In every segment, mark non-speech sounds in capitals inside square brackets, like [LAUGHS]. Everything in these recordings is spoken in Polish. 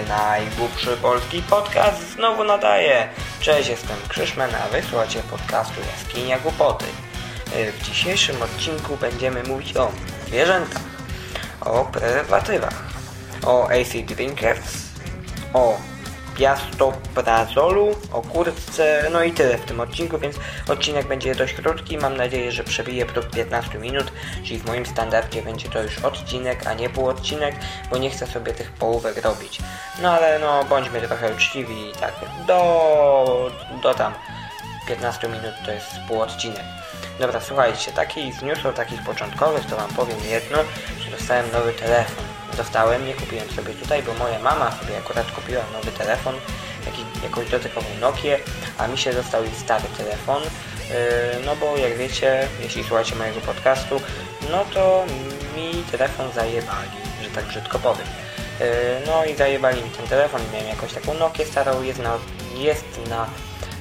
Najgłupszy polski podcast znowu nadaje. Cześć, jestem Krzyszman, a wysłuchacie podcastu Jaskinia Głupoty. Y, W dzisiejszym odcinku będziemy mówić o zwierzętach, o prezerwatywach, o AC Drinkers, o piastoprazolu, o kurtce, no i tyle w tym odcinku, więc odcinek będzie dość krótki. Mam nadzieję, że przebije próg 15 minut, czyli w moim standardzie będzie to już odcinek, a nie półodcinek, bo nie chcę sobie tych połówek robić. No ale no, bądźmy trochę uczciwi i tak, do, do tam 15 minut to jest półodcinek. Dobra, słuchajcie, taki z newsów takich początkowych to wam powiem jedno, że dostałem nowy telefon. Dostałem, nie kupiłem sobie tutaj, bo moja mama sobie akurat kupiła nowy telefon, jakiś, jakąś dotykową Nokię, a mi się dostał jej stary telefon. Yy, no bo jak wiecie, jeśli słuchacie mojego podcastu, no to mi telefon zajebali, że tak brzydko powiem. Yy, no i zajebali mi ten telefon, miałem jakąś taką Nokię starą, jest na, jest na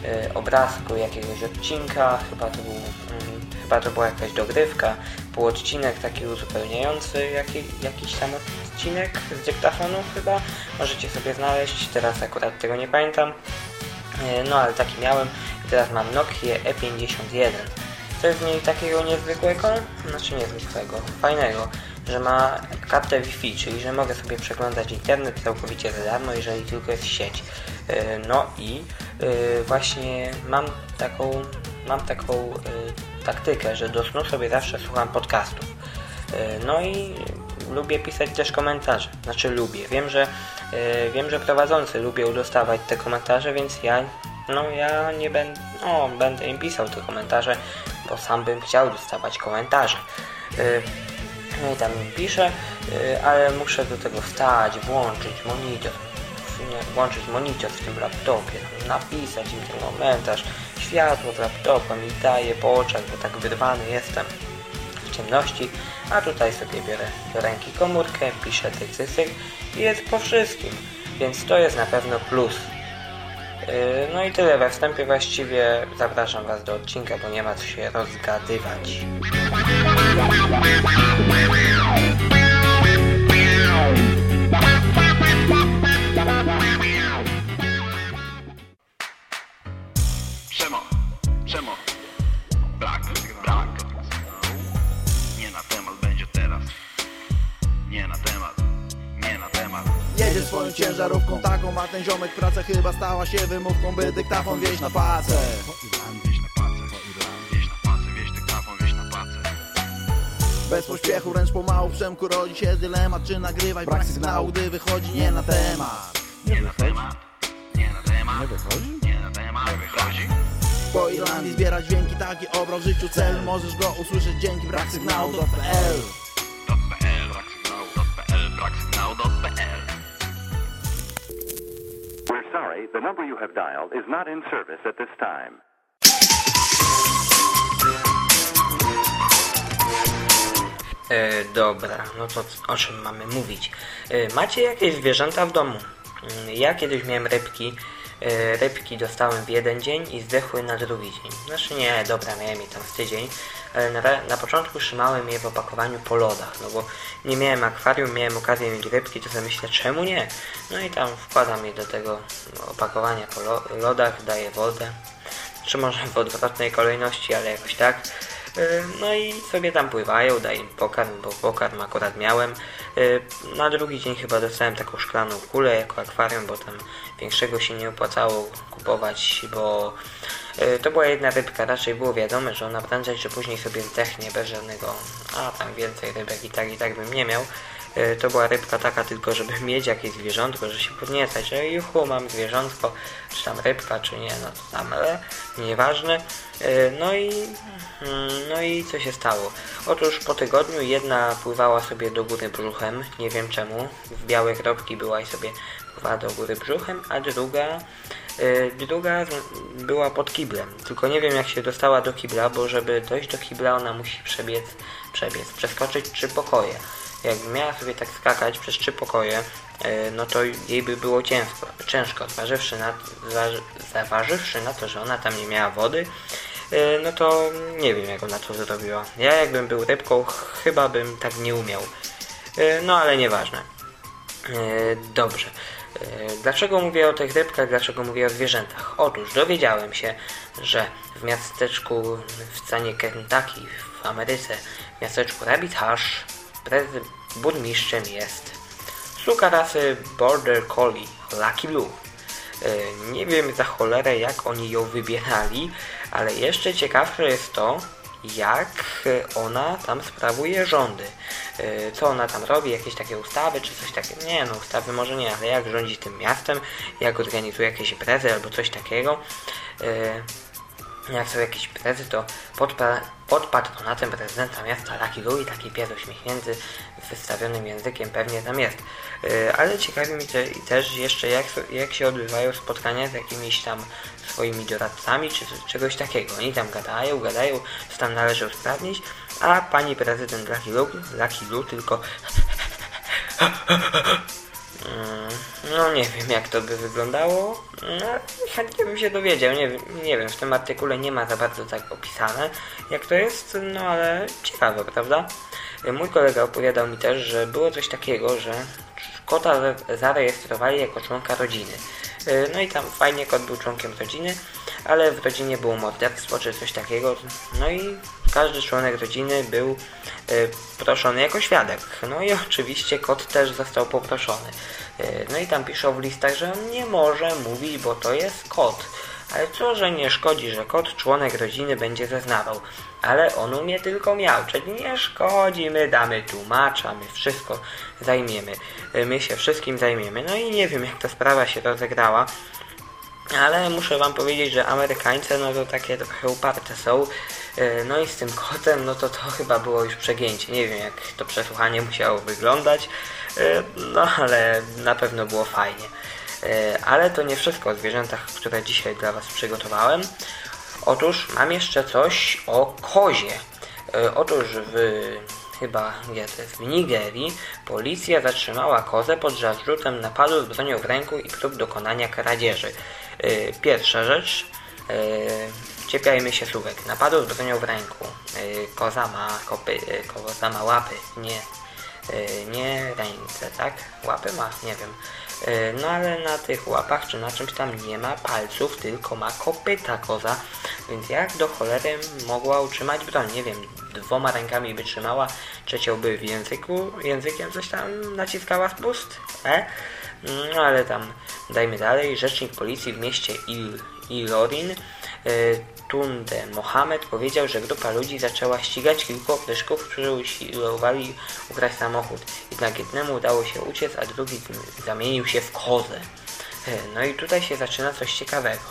y, obrazku jakiegoś odcinka, chyba to był, mm, chyba to była jakaś dogrywka, półodcinek taki uzupełniający jaki, jakiś tam odcinek z dyktafonu chyba, możecie sobie znaleźć, teraz akurat tego nie pamiętam, Y, no ale taki miałem i teraz mam Nokia E51. Co jest w niej takiego niezwykłego? Znaczy niezwykłego, fajnego, że ma kartę Wi-Fi, czyli że mogę sobie przeglądać internet całkowicie za darmo, jeżeli tylko jest sieć. Yy, No i yy, właśnie mam taką, mam taką taktykę, że do snu sobie zawsze słucham podcastów. Yy, No i lubię pisać też komentarze. Znaczy lubię. Wiem, że yy, wiem, że prowadzący lubią dostawać te komentarze, więc ja no ja nie będę, no będę im pisał te komentarze, bo sam bym chciał dostawać komentarze. Yy, no i tam im piszę, ale muszę do tego wstać, włączyć monitor, włączyć monitor w tym laptopie, napisać im ten komentarz, światło z laptopa mi daje po oczach, bo tak wyrwany jestem w ciemności, a tutaj sobie biorę do ręki komórkę, piszę cyk, cyk, cyk i jest po wszystkim, więc to jest na pewno plus. Yy, No i tyle we wstępie właściwie. Zapraszam Was do odcinka, bo nie ma co się rozgadywać. Przemo, przemo, brak, brak. Nie na temat będzie teraz. Nie na temat, nie na temat. Jedzie swoją ciężarówką taką, a ten ziomek praca chyba stała się wymówką, by dyktafon wieść na pacę. Wieś na pacę, wieś na pacę, wieś dyktafon, wieś na pacę. Bez pośpiechu, wręcz pomału w Przemku rodzi się dylemat, czy nagrywać brak sygnału, gdy wychodzi nie na temat. Nie na temat, nie na temat. Nie wychodzi? Po Irlandii zbierać dźwięki, taki obrał w życiu cel, możesz go usłyszeć dzięki brak sygnału, sygnału, .pl. We're sorry, the number you have dialed is not in service at this time. E, dobra, no to o czym mamy mówić? E, macie jakieś zwierzęta w domu? Mm, Ja kiedyś miałem rybki. E, rybki dostałem w jeden dzień i zdechły na drugi dzień. Znaczy nie, dobra, miałem je tam z tydzień, ale na, na początku trzymałem je w opakowaniu po lodach, no bo nie miałem akwarium, miałem okazję mieć rybki, to sobie myślę, czemu nie? No i tam wkładam je do tego opakowania po lo- lodach, daję wodę, czy może w odwrotnej kolejności, ale jakoś tak. Yy, No i sobie tam pływają, daję im pokarm, bo pokarm akurat miałem. Yy, Na drugi dzień chyba dostałem taką szklaną kulę jako akwarium, bo tam większego się nie opłacało kupować, bo yy, to była jedna rybka, raczej było wiadome, że ona prędzej czy później sobie zdechnie bez żadnego, a tam więcej rybek i tak i tak bym nie miał. Yy, To była rybka taka tylko, żeby mieć jakieś zwierzątko, że się podniecać, że juchu, mam zwierzątko, czy tam rybka, czy nie, no to tam, ale nieważne. Yy, No i, mm, no i co się stało? Otóż po tygodniu jedna pływała sobie do góry brzuchem, nie wiem czemu, w białe kropki była i sobie pływała do góry brzuchem, a druga Yy, Druga była pod kiblem, tylko nie wiem jak się dostała do kibla, bo żeby dojść do kibla ona musi przebiec, przebiec, przeskoczyć trzy pokoje. Jakby miała sobie tak skakać przez trzy pokoje, yy, no to jej by było ciężko, ciężko zważywszy na, zaważywszy na to, że ona tam nie miała wody, yy, no to nie wiem jak ona to zrobiła. Ja jakbym był rybką, chyba bym tak nie umiał. Yy, No ale nieważne. E, Dobrze. Dlaczego mówię o tych rybkach, dlaczego mówię o zwierzętach? Otóż dowiedziałem się, że w miasteczku w stanie Kentucky w Ameryce, w miasteczku Rabbit prezy- burmistrzem jest suka rasy Border Collie Lucky Blue. E, Nie wiem za cholerę jak oni ją wybierali, ale jeszcze ciekawsze jest to, jak e, ona tam sprawuje rządy. E, Co ona tam robi, jakieś takie ustawy czy coś takiego. Nie no, ustawy może nie, ale jak rządzi tym miastem, jak organizuje jakieś imprezy albo coś takiego. Jak są jakieś imprezy, to pod, pa- pod patronatem prezydenta miasta Lucky Louie taki pies uśmiechnięty z wystawionym językiem pewnie tam jest. Yy, ale ciekawi mnie te, i też jeszcze jak, jak się odbywają spotkania z jakimiś tam swoimi doradcami czy czegoś takiego. Oni tam gadają, gadają, co tam należy usprawnić, a pani prezydent Lucky Lou, Lucky Lou tylko [LAUGHS] No nie wiem jak to by wyglądało. No, chętnie bym się dowiedział. Nie, nie wiem, w tym artykule nie ma za bardzo tak opisane jak to jest, no ale ciekawe, prawda? Mój kolega opowiadał mi też, że było coś takiego, że kota za- zarejestrowali jako członka rodziny. Yy, No i tam fajnie kot był członkiem rodziny, ale w rodzinie było morderstwo czy coś takiego. No i każdy członek rodziny był yy, proszony jako świadek. No i oczywiście kot też został poproszony. Yy, No i tam piszą w listach, że on nie może mówić, bo to jest kot. Ale co, że nie szkodzi, że kot członek rodziny będzie zeznawał. Ale on umie tylko miauczeć. Nie szkodzi, my damy tłumacza, my wszystko zajmiemy. Yy, My się wszystkim zajmiemy. No i nie wiem, jak ta sprawa się rozegrała. Ale muszę wam powiedzieć, że Amerykańcy no to takie trochę uparte są. E, No i z tym kotem, no to to chyba było już przegięcie. Nie wiem jak to przesłuchanie musiało wyglądać, e, no ale na pewno było fajnie. E, Ale to nie wszystko o zwierzętach, które dzisiaj dla was przygotowałem. Otóż mam jeszcze coś o kozie. Otóż w chyba gdzie to jest, w Nigerii policja zatrzymała kozę pod zarzutem napadu z bronią w ręku i prób dokonania kradzieży. Pierwsza rzecz, czepiajmy się słówek, napadu z bronią w ręku. E, Koza ma kopy, e, koza ma łapy, nie, e, nie ręce, tak? Łapy ma, nie wiem. No ale na tych łapach czy na czymś tam nie ma palców, tylko ma kopyta koza, więc jak do cholery mogła utrzymać broń? Nie wiem, dwoma rękami by trzymała, trzecią by w języku, językiem coś tam naciskała spust, e? No ale tam dajmy dalej. Rzecznik policji w mieście Il, Ilorin, Tunde Mohamed powiedział, że grupa ludzi zaczęła ścigać kilku opryszków, którzy usiłowali ukraść samochód. Jednak jednemu udało się uciec, a drugi zamienił się w kozę. E, No i tutaj się zaczyna coś ciekawego.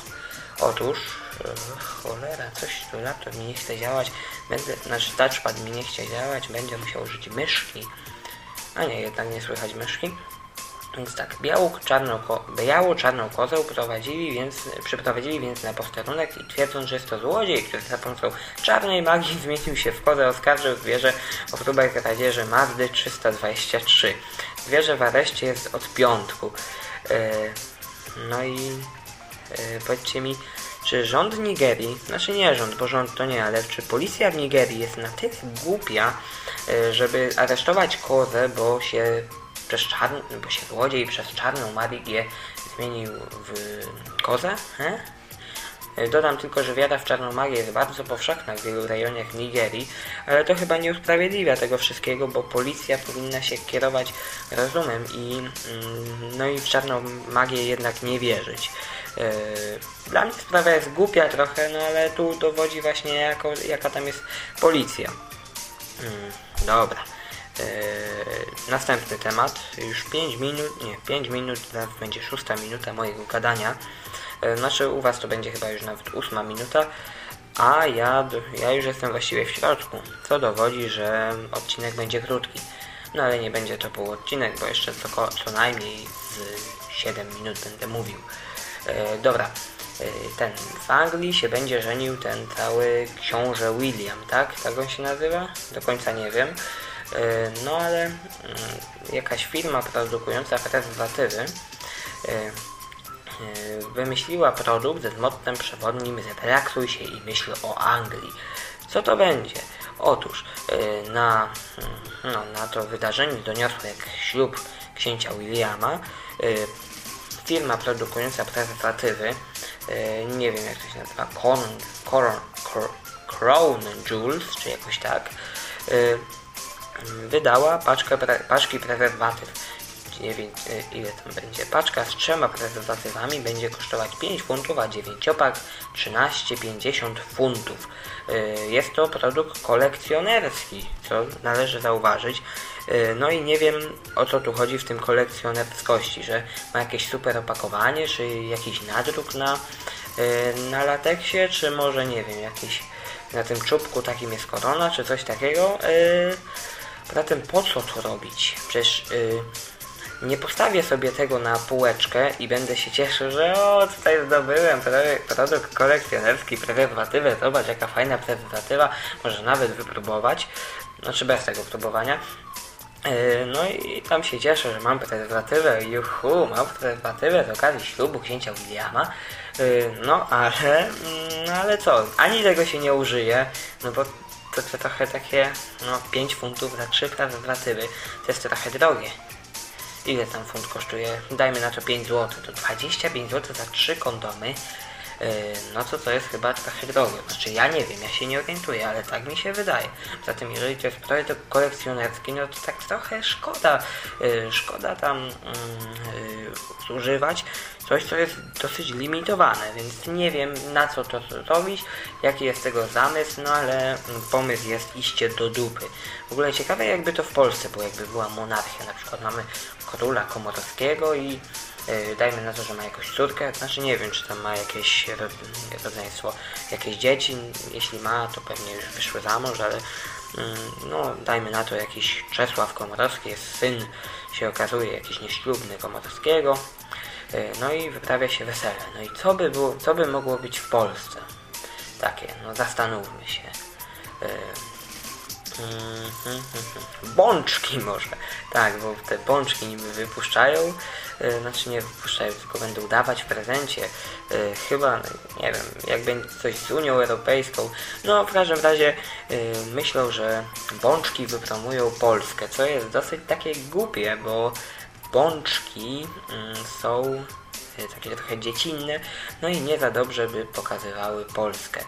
Otóż, e, cholera, coś tu laptop mi nie chce działać, będę, znaczy touchpad mi nie chce działać, będę musiał użyć myszki. A nie, jednak nie słychać myszki. Więc tak, białą czarną, białą czarną kozę prowadzili więc, przyprowadzili więc na posterunek i twierdząc, że jest to złodziej, który za pomocą czarnej magii zmienił się w kozę, oskarżył zwierzę o próbę kradzieży Mazdy 323. Zwierzę w areszcie jest od piątku. E, no i e, powiedzcie mi, czy rząd Nigerii, znaczy nie rząd, bo rząd to nie, ale czy policja w Nigerii jest na tyle głupia, e, żeby aresztować kozę, bo się przez czarn, bo się złodziej przez czarną magię zmienił w kozę? He? E, Dodam tylko, że wiara w czarną magię jest bardzo powszechna w wielu rejonach Nigerii, ale to chyba nie usprawiedliwia tego wszystkiego, bo policja powinna się kierować rozumem i mm, no i w czarną magię jednak nie wierzyć. E, Dla mnie sprawa jest głupia trochę, no ale tu dowodzi właśnie jako, jaka tam jest policja. Mm, dobra. Eee, następny temat. Już 5 minut, nie, 5 minut, zaraz będzie szósta minuta mojego gadania. E, znaczy u Was to będzie chyba już nawet ósma minuta, a ja, ja już jestem właściwie w środku, co dowodzi, że odcinek będzie krótki. No ale nie będzie to pół odcinek, bo jeszcze co, co najmniej z 7 minut będę mówił. E, dobra, e, ten w Anglii się będzie żenił ten cały książę William, tak? Tak on się nazywa? Do końca nie wiem. E, No ale mm, jakaś firma produkująca prezerwatywy e, wymyśliła produkt z mottem przewodnim Zrelaksuj się i myśl o Anglii. Co to będzie? Otóż na, no, na to wydarzenie doniosło jak ślub księcia Williama firma produkująca prezerwatywy, nie wiem jak to się nazywa, Crown, Crown, Crown Jewels, czy jakoś tak, wydała paczkę, paczki prezerwatyw. Nie wiem e, ile tam będzie. Paczka z trzema prezerwatywami będzie kosztować 5 funtów, a dziewięciopak 13,50 funtów. E, Jest to produkt kolekcjonerski, co należy zauważyć. E, No i nie wiem o co tu chodzi w tym kolekcjonerskości, że ma jakieś super opakowanie, czy jakiś nadruk na, na lateksie, czy może nie wiem, jakiś na tym czubku takim jest korona, czy coś takiego. E, Poza tym po co to robić? Przecież yy, nie postawię sobie tego na półeczkę i będę się cieszył, że o tutaj zdobyłem produkt kolekcjonerski, prezerwatywę, zobacz jaka fajna prezerwatywa, może nawet wypróbować, znaczy bez tego próbowania. Yy, No i tam się cieszę, że mam prezerwatywę, juhu, mam prezerwatywę z okazji ślubu księcia Williama. Yy, No ale, no ale co, ani tego się nie użyje, no bo to, to trochę takie, no 5 funtów za 3 prezerwatywy, to jest trochę drogie. Ile tam funt kosztuje? Dajmy na to 5 zł, to 25 zł za 3 kondomy. Yy, no to to jest chyba trochę drogie. Znaczy ja nie wiem, ja się nie orientuję, ale tak mi się wydaje. Poza tym jeżeli to jest projekt kolekcjonerski, no to tak trochę szkoda, yy, szkoda tam yy, zużywać coś, co jest dosyć limitowane, więc nie wiem na co to zrobić, jaki jest tego zamysł, no ale pomysł jest iście do dupy. W ogóle ciekawe jakby to w Polsce było, jakby była monarchia, na przykład mamy króla komorowskiego i dajmy na to, że ma jakąś córkę, znaczy nie wiem, czy tam ma jakieś ro- rodzeństwo, jakieś dzieci, jeśli ma, to pewnie już wyszły za mąż, ale mm, no dajmy na to jakiś Czesław Komorowski, jest syn, się okazuje, jakiś nieślubny Komorowskiego, yy, no i wyprawia się wesele. No i co by było, co by mogło być w Polsce? Takie, no zastanówmy się. Yy, Mhm, mhm. Bączki może. Tak, bo te bączki niby wypuszczają. e, Znaczy nie wypuszczają, tylko będą dawać w prezencie. e, Chyba, nie wiem, jak będzie coś z Unią Europejską. No w każdym razie e, myślą, że bączki wypromują Polskę, co jest dosyć takie głupie, bo bączki mm, są takie trochę dziecinne, no i nie za dobrze by pokazywały Polskę.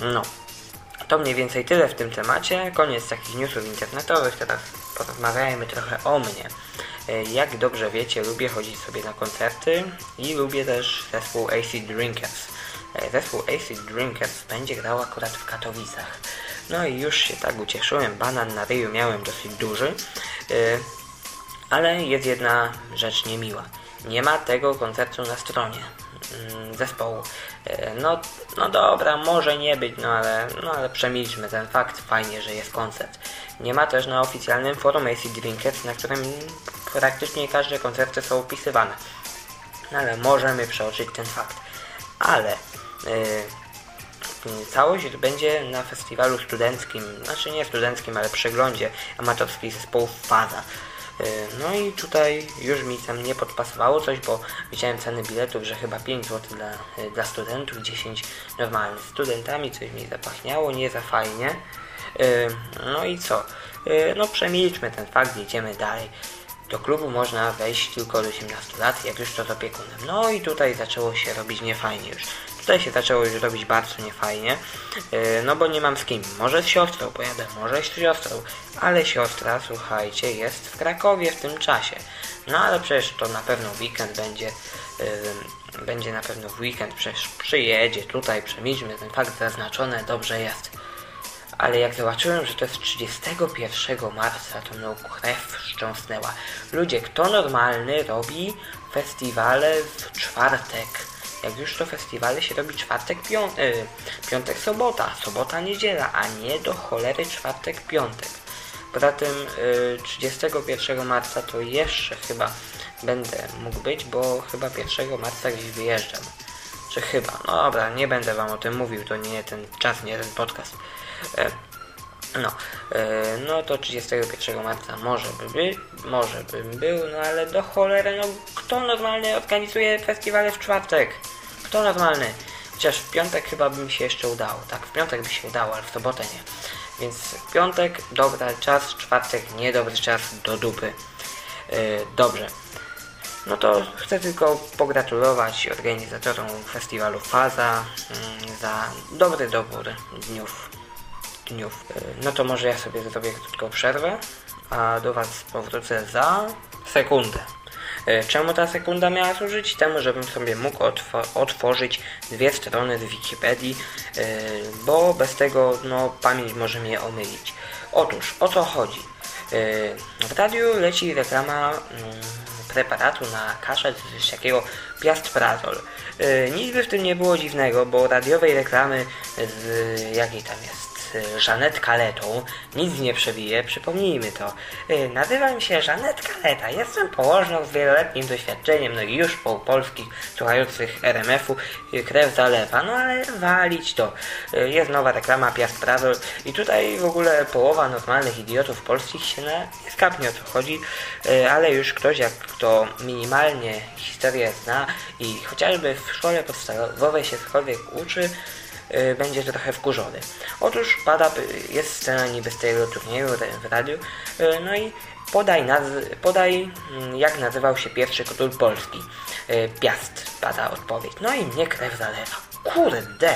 No, to mniej więcej tyle w tym temacie. Koniec takich newsów internetowych. Teraz porozmawiajmy trochę o mnie. E, Jak dobrze wiecie, lubię chodzić sobie na koncerty i lubię też zespół AC Drinkers. E, Zespół AC Drinkers będzie grał akurat w Katowicach. No i już się tak ucieszyłem. Banan na ryju miałem dosyć duży. E, ale jest jedna rzecz niemiła. Nie ma tego koncertu na stronie zespołu. E, No, no dobra, może nie być, no ale, no ale przemilczmy ten fakt. Fajnie, że jest koncert. Nie ma też na oficjalnym forum AC Drinkers, na którym praktycznie każde koncerty są opisywane. No ale możemy przeoczyć ten fakt. Ale yy, całość będzie na festiwalu studenckim, znaczy nie studenckim, ale przeglądzie amatorskich zespołów Faza. Yy, No i tutaj już mi tam nie podpasowało coś, bo widziałem ceny biletów, że chyba 5 zł dla, yy, dla studentów, 10 normalnych. Studentami coś mi zapachniało, nie za fajnie. Yy, No i co? No przemilczmy ten fakt, jedziemy dalej. Do klubu można wejść tylko od 18 lat, jak już to z opiekunem. No i tutaj zaczęło się robić niefajnie już. Tutaj się zaczęło już robić bardzo niefajnie, yy, no bo nie mam z kim. Może z siostrą pojadę, może z siostrą, ale siostra, słuchajcie, jest w Krakowie w tym czasie. No ale przecież to na pewno weekend będzie, yy, będzie na pewno w weekend, przecież przyjedzie tutaj, przemilczmy ten fakt zaznaczony, dobrze jest. Ale jak zobaczyłem, że to jest 31 marca, to mną krew wstrząsnęła. Ludzie, kto normalny robi festiwale w czwartek? Jak już to festiwale się robi czwartek, piątek, y, piątek, sobota, sobota, niedziela, a nie do cholery czwartek, piątek. Poza tym y, 31 marca to jeszcze chyba będę mógł być, bo chyba 1 marca gdzieś wyjeżdżam. Czy chyba? No dobra, nie będę wam o tym mówił, to nie ten czas, nie ten podcast. E, no, e, no to 31 marca może by być, może bym był, no ale do cholery, no kto normalnie organizuje festiwale w czwartek? Kto normalny? Chociaż w piątek chyba by mi się jeszcze udało, tak, w piątek by się udało, ale w sobotę nie. Więc w piątek dobry czas, czwartek niedobry czas do dupy. E, dobrze. No to chcę tylko pogratulować organizatorom festiwalu Faza mm, za dobry dobór dniów. Dniów. Y, No to może ja sobie zrobię krótką przerwę, a do Was powrócę za sekundę. Y, Czemu ta sekunda miała służyć? Temu, żebym sobie mógł otw- otworzyć dwie strony z Wikipedii, y, bo bez tego no, pamięć może mnie omylić. Otóż, o co chodzi? W radiu leci reklama mm, preparatu na kaszel z takiego piastprazol. Nic by w tym nie było dziwnego, bo radiowej reklamy z jakiej tam jest y, Żanet Kaletą nic nie przebije, przypomnijmy to. Yy, nazywam się Żanet Kaleta, jestem położną z wieloletnim doświadczeniem, no i już po polskich słuchających RMF-u yy, krew zalewa, no ale walić to. Jest nowa reklama Piast Prazol i tutaj w ogóle połowa normalnych idiotów polskich się na, nie skapnie o co chodzi, ale już ktoś jak kto minimalnie historię zna i chociażby w szkole podstawowej się cokolwiek uczy, y, będzie trochę wkurzony. Otóż pada, y, jest scena niby z tego turnieju w radiu, y, no i podaj, naz- podaj mm, jak nazywał się pierwszy król Polski. Y, Piast, pada odpowiedź. No i mnie krew zalewa. Kurde!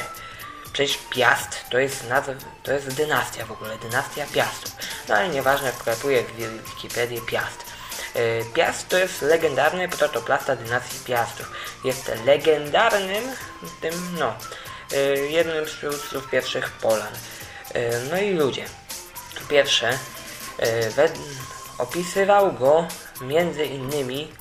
Przecież Piast to jest nazw, to jest dynastia w ogóle, dynastia Piastów. No ale nieważne, wklepuję w Wikipedię Piast. Y, Piast to jest legendarny protoplasta dynastii Piastów. Jest legendarnym tym, no, y, jednym z przywódców pierwszych Polan. Y, No i ludzie. Pierwsze, y, opisywał go między innymi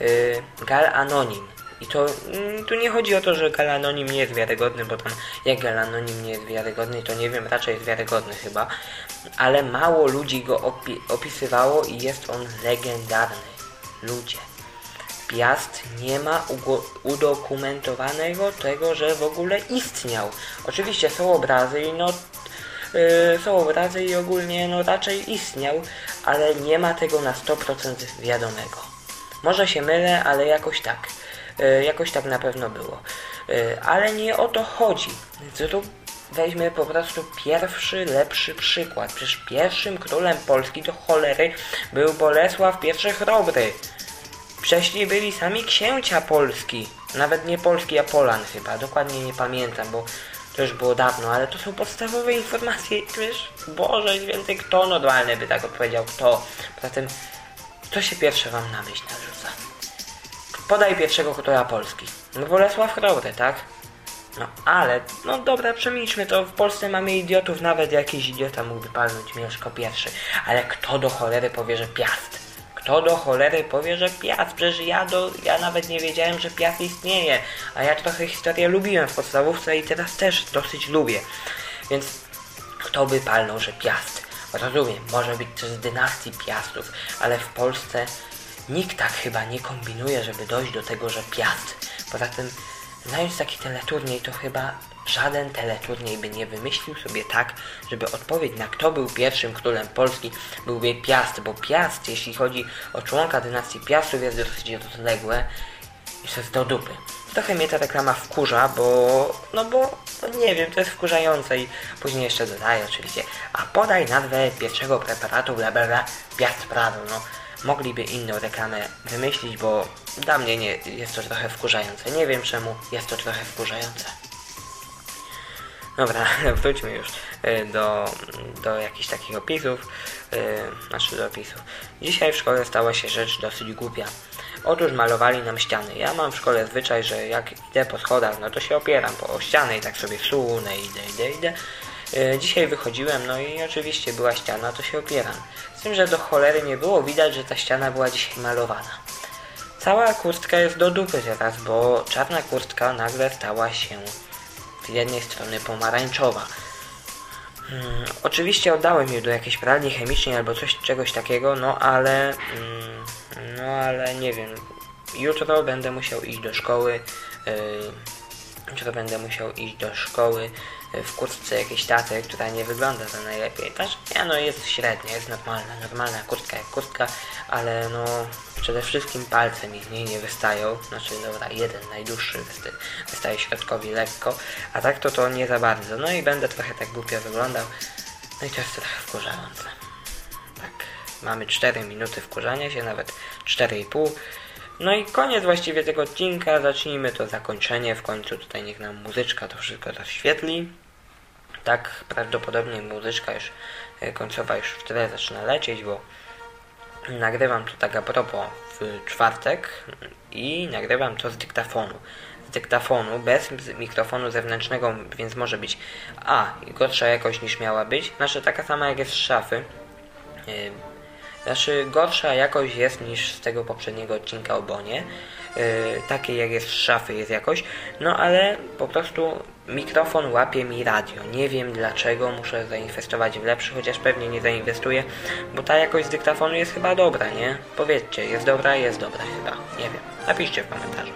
y, Gal Anonim. I to mm, tu nie chodzi o to, że Gal Anonim nie jest wiarygodny, bo tam jak Gal Anonim nie jest wiarygodny, to nie wiem, raczej jest wiarygodny chyba. Ale mało ludzi go opi- opisywało i jest on legendarny. Ludzie. Piast nie ma udokumentowanego tego, że w ogóle istniał. Oczywiście są obrazy i no yy, są obrazy i ogólnie no raczej istniał, ale nie ma tego na 100% wiadomego. Może się mylę, ale jakoś tak. Yy, jakoś tak na pewno było. Yy, ale nie o to chodzi. Zrób, weźmy po prostu pierwszy, lepszy przykład. Przecież pierwszym królem Polski do cholery był Bolesław I Chrobry. Wcześniej byli sami księcia Polski. Nawet nie Polski, a Polan chyba. Dokładnie nie pamiętam, bo to już było dawno, ale to są podstawowe informacje. Wiesz, Boże święty, kto normalny by tak odpowiedział? Kto? Poza tym, co się pierwsze wam na myśl narzuca? Podaj pierwszego króla Polski. No Bolesław Chrobry, tak? No ale, no dobra, przemilczmy to. W Polsce mamy idiotów, nawet jakiś idiota mógłby palnąć Mieszko pierwszy. Ale kto do cholery powie, że Piast? Kto do cholery powie, że Piast? Przecież ja, do, ja nawet nie wiedziałem, że Piast istnieje. A ja trochę historię lubiłem w podstawówce i teraz też dosyć lubię. Więc kto by palnął, że Piast? Rozumiem, może być to z dynastii Piastów, ale w Polsce nikt tak chyba nie kombinuje, żeby dojść do tego, że Piast. Poza tym, znając taki teleturniej, to chyba żaden teleturniej by nie wymyślił sobie tak, żeby odpowiedź na kto był pierwszym królem Polski byłby Piast, bo Piast, jeśli chodzi o członka dynastii Piastów, jest dosyć rozległe i to jest do dupy. Trochę mnie ta reklama wkurza, bo, no bo, no nie wiem, to jest wkurzające i później jeszcze dodaję oczywiście, a podaj nazwę pierwszego preparatu, bla bla bla, Piast Prado, no. Mogliby inną reklamę wymyślić, bo dla mnie nie, jest to trochę wkurzające. Nie wiem czemu, jest to trochę wkurzające. Dobra, [LAUGHS] wróćmy już y, do, do jakichś takich opisów, y, znaczy do opisów. Dzisiaj w szkole stała się rzecz dosyć głupia. Otóż malowali nam ściany. Ja mam w szkole zwyczaj, że jak idę po schodach, no to się opieram po ścianę i tak sobie sunę, idę, idę, idę. Y, Dzisiaj wychodziłem, no i oczywiście była ściana, to się opieram. Z tym, że do cholery nie było widać, że ta ściana była dzisiaj malowana. Cała kurtka jest do dupy teraz, bo czarna kurtka nagle stała się z jednej strony pomarańczowa. Hmm, oczywiście oddałem ją do jakiejś pralni chemicznej albo coś czegoś takiego, no ale mm, no ale nie wiem. Jutro będę musiał iść do szkoły. Yy, jutro będę musiał iść do szkoły w kurtce jakiejś taty, która nie wygląda za najlepiej. Też nie no jest średnia, jest normalna, normalna kurtka jak kurtka, ale no przede wszystkim palce mi z niej nie wystają. Znaczy dobra, jeden najdłuższy wystaje środkowi lekko, a tak to to nie za bardzo. No i będę trochę tak głupio wyglądał. No i to jest trochę wkurzające. Tak, mamy 4 minuty wkurzania się, nawet 4,5. No i koniec właściwie tego odcinka, zacznijmy to zakończenie, w końcu tutaj niech nam muzyczka to wszystko rozświetli. Tak prawdopodobnie muzyczka już e, końcowa już w tyle zaczyna lecieć, bo nagrywam to tak a propos w czwartek i nagrywam to z dyktafonu. Z dyktafonu, bez mikrofonu zewnętrznego, więc może być A, gorsza jakość niż miała być, znaczy taka sama jak jest z szafy. Yy, Znaczy gorsza jakość jest niż z tego poprzedniego odcinka o Bonie. Yy, takiej jak jest z szafy jest jakość. No ale po prostu mikrofon łapie mi radio. Nie wiem dlaczego muszę zainwestować w lepszy, chociaż pewnie nie zainwestuję, bo ta jakość z dyktafonu jest chyba dobra, nie? Powiedzcie, jest dobra, jest dobra chyba. Nie wiem. Napiszcie w komentarzu.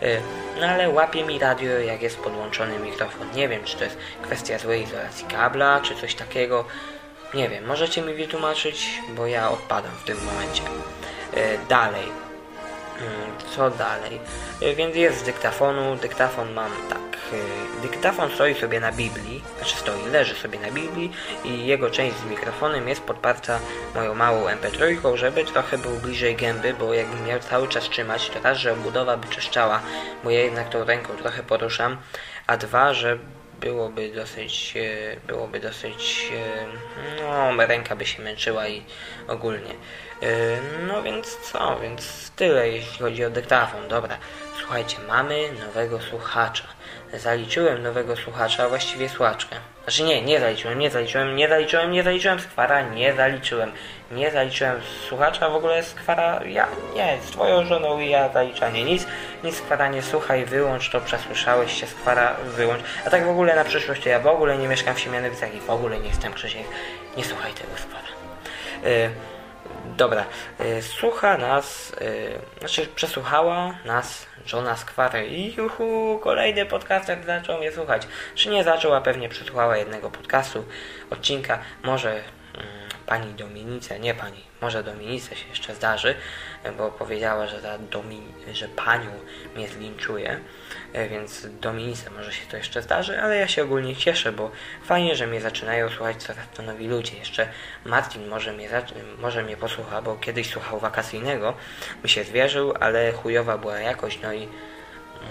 Yy, no ale łapie mi radio jak jest podłączony mikrofon. Nie wiem czy to jest kwestia złej izolacji kabla, czy coś takiego. Nie wiem, możecie mi wytłumaczyć, bo ja odpadam w tym momencie. E, dalej. Mm, Co dalej? E, Więc jest z dyktafonu. Dyktafon mam tak. e, Dyktafon stoi sobie na Biblii, znaczy stoi, leży sobie na Biblii i jego część z mikrofonem jest podparta moją małą MP3, żeby trochę był bliżej gęby, bo jakbym miał cały czas trzymać, to raz, że obudowa by czeszczała, bo ja jednak tą ręką trochę poruszam, a dwa, że byłoby dosyć, e, byłoby dosyć, e, no ręka by się męczyła i ogólnie. E, No więc co, więc tyle jeśli chodzi o dyktafon. Dobra, słuchajcie, mamy nowego słuchacza. Zaliczyłem nowego słuchacza, a właściwie słuchaczkę. Znaczy nie, nie zaliczyłem, nie zaliczyłem, nie zaliczyłem, nie zaliczyłem skwara, nie zaliczyłem. Nie zaliczyłem słuchacza, w ogóle skwara, ja, nie, z twoją żoną i ja zaliczanie, nic, nic skwara nie słuchaj, wyłącz to, przesłyszałeś się, skwara, wyłącz. A tak w ogóle na przyszłość ja w ogóle nie mieszkam w Siemianowicach i w ogóle nie jestem Krzysiek, nie słuchaj tego skwara. Y, Dobra, y, słucha nas, y, znaczy przesłuchała nas żona Skwary i juhu, kolejny podcaster zaczął mnie słuchać. Czy nie zaczął, a pewnie przesłuchała jednego podcastu, odcinka, może mm, pani Dominice, nie pani, może Dominice się jeszcze zdarzy, bo powiedziała, że, ta Domi, że panią mnie zlinczuje, y, więc Dominice może się to jeszcze zdarzy, ale ja się ogólnie cieszę, bo fajnie, że mnie zaczynają słuchać coraz to nowi ludzie. Jeszcze Martin może mnie, może mnie posłucha, bo kiedyś słuchał wakacyjnego, mi się zwierzył, ale chujowa była jakość, no i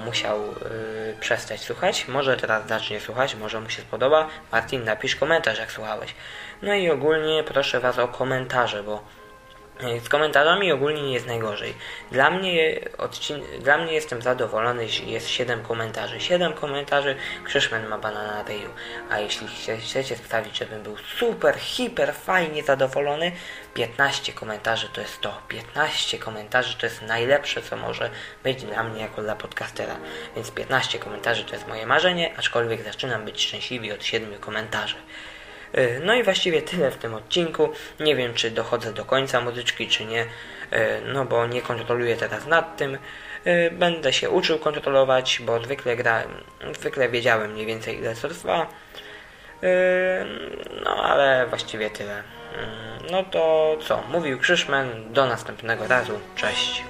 musiał y, przestać słuchać. Może teraz zacznie słuchać, może mu się spodoba. Martin, napisz komentarz, jak słuchałeś. No i ogólnie proszę Was o komentarze, bo y, z komentarzami ogólnie nie jest najgorzej. Dla mnie, odcin- dla mnie jestem zadowolony, jest 7 komentarzy. 7 komentarzy, Krzyszman ma banana na ryju. A jeśli chcecie sprawić, żebym był super, hiper, fajnie zadowolony, 15 komentarzy to jest to. 15 komentarzy to jest najlepsze, co może być dla mnie jako dla podcastera. Więc 15 komentarzy to jest moje marzenie, aczkolwiek zaczynam być szczęśliwy od 7 komentarzy. Y, No i właściwie tyle w tym odcinku. Nie wiem, czy dochodzę do końca muzyczki, czy nie, y, no bo nie kontroluję teraz nad tym. Y, Będę się uczył kontrolować, bo zwykle grałem, zwykle wiedziałem mniej więcej ile to trwa. No ale właściwie tyle. Y, No to co? Mówił Krzyszman. Do następnego razu. Cześć.